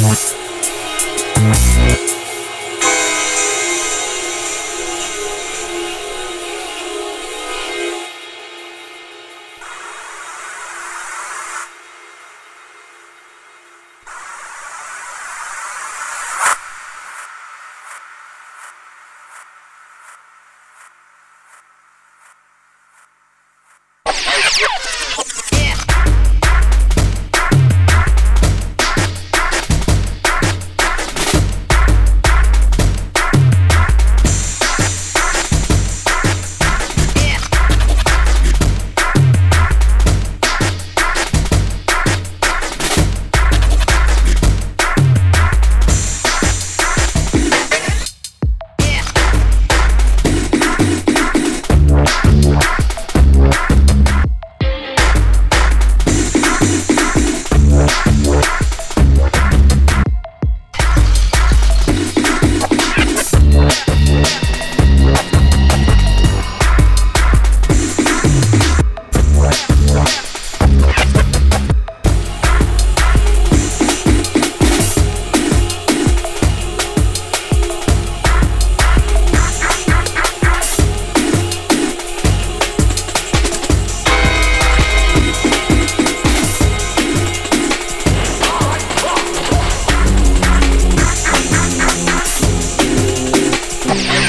Música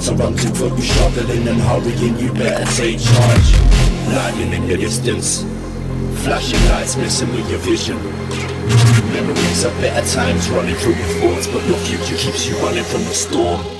to. But you struggling and hurrying, you better take charge. Lightning in the distance, flashing lights messing with your vision. Memories of better times running through your thoughts, but your future keeps you running from the storm.